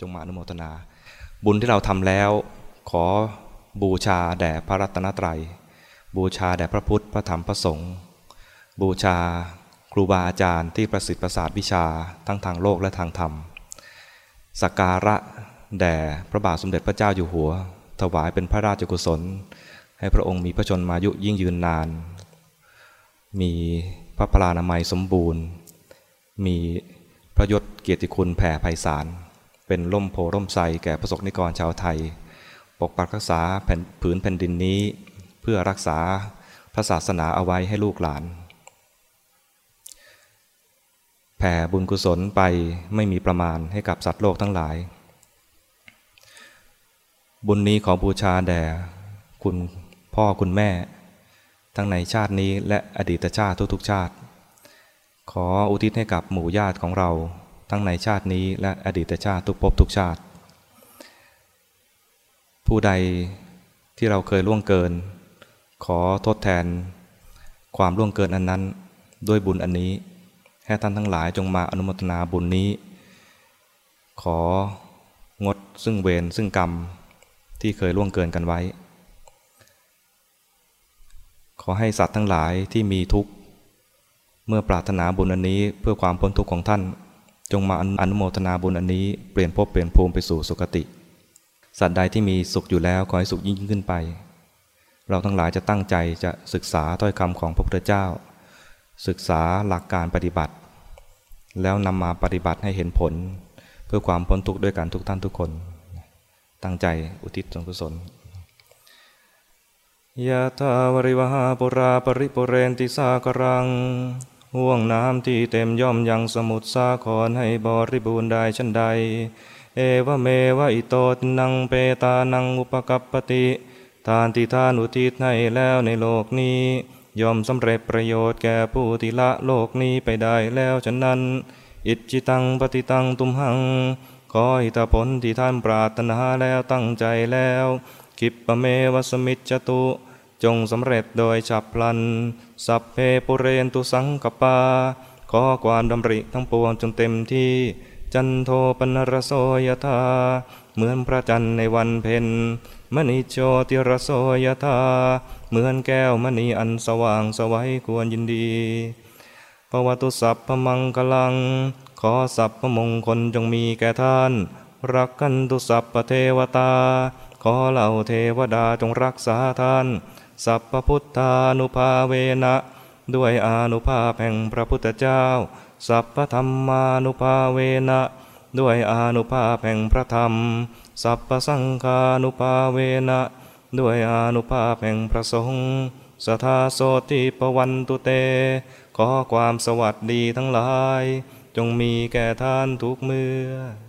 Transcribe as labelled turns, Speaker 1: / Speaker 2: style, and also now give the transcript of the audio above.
Speaker 1: จงมาอนุโมทนา บุญที่เราทำแล้ว ขอบูชาแด่พระรัตนตรัย บูชาแด่พระพุทธพระธรรมพระสงฆ์บูชาครูบาอาจารย์ที่ประสิทธิ์ประสาทวิชาทั้งทางโลกและทางธรรมสักการะแด่พระบาทสมเด็จพระเจ้าอยู่หัว ถวายเป็นพระราชกุศล ให้พระองค์มีพระชนมายุยิ่งยืนนาน มีพระพลานามัยสมบูรณ์ มีพระยศเกียรติคุณแผ่ไพศาล เป็นร่มโพร่มไทรแก่ประสบนิกรชาวไทย ปกปักรักษาแผ่นผืนแผ่นดินนี้ เพื่อรักษาพระศาสนาเอาไว้ให้ลูกหลาน แผ่บุญกุศลไปไม่มีประมาณให้กับสัตว์โลกทั้งหลาย บุญนี้ขอบูชาแด่คุณพ่อคุณแม่ ทั้งในชาตินี้และอดีตชาติทุกๆชาติ ขออุทิศให้กับหมู่ญาติของเรา ทั้งในชาตินี้และอดีตชาติทุกภพทุกชาติ ผู้ใดที่เราเคยล่วงเกิน ขอทดแทน ความล่วงเกินอันนั้นด้วยบุญอันนี้ ให้ท่านทั้งหลายจงมาอนุโมทนาบุญนี้ ของดซึ่งเวรซึ่งกรรมที่เคยล่วงเกินกันไว้ ขอให้สัตว์ทั้งหลายที่มีทุกข์ เมื่อปรารถนาบุญอันนี้เพื่อความพ้นทุกข์ของท่าน จงมาอนุโมทนาบุญอันนี้เปลี่ยนภพเปลี่ยนภูมิไปสู่สุคติ สัตว์ใดที่มีสุขอยู่แล้วขอให้สุขยิ่งขึ้นไป เราทั้งหลายจะตั้งใจจะศึกษาถ้อยคำของพระพุทธเจ้า ศึกษาหลักการปฏิบัติ แล้วนำมาปฏิบัติให้เห็นผล เพื่อความพ้นทุกข์ด้วยกันทุกท่านทุกคน ตั้งใจอุทิศส่วนกุศลยะทาวริวหาปุราปริปุเรนติสากรัง ห่วงน้ำที่เต็มย่อมยังสมุทรสาครให้บริบูรณ์ได้ชันใด เอวเมวะอิโตตินังเปตานังอุปกัปปติทานที่ทานอุทิศให้แล้วในโลกนี้ย่อมสำเร็จประโยชน์แก่ผู้ที่ละโลกนี้ไปได้แล้วฉะนั้น อิจิตังปฏิตังตุมหัง ขออิทธผลที่ท่านปรารถนาแล้วตั้งใจแล้ว กิปปเมวสมิจจตุ จงสำเร็จโดยฉับพลัน สัพเพปุเรนตุสังกปา ขอความดำริทั้งปวงจงเต็มที่ จันโทปนรโสยธา เหมือนพระจันทร์ในวันเพ็ญมณีโชติรโสยธา เหมือนแก้วมณีอันสว่างสวัยควรยินดีปวัตุสัพพมังกลัง ขอสัพพมงคลจงมีแก่ท่าน รักกันตุสัพพเทวตา ขอเหล่าเทวดาจงรักษาท่าน สัพพุทธานุภาเวนะ ด้วยอนุภาพแห่งพระพุทธเจ้า สัพพธรรมานุภาเวนะ ด้วยอนุภาพแห่งพระธรรม สัพพสังฆานุภาเวนะ ด้วยอนุภาพแห่งพระสงฆ์สทาโสติปวันตุเต ขอความสวัสดีทั้งหลาย จงมีแก่ท่านทุกเมื่อ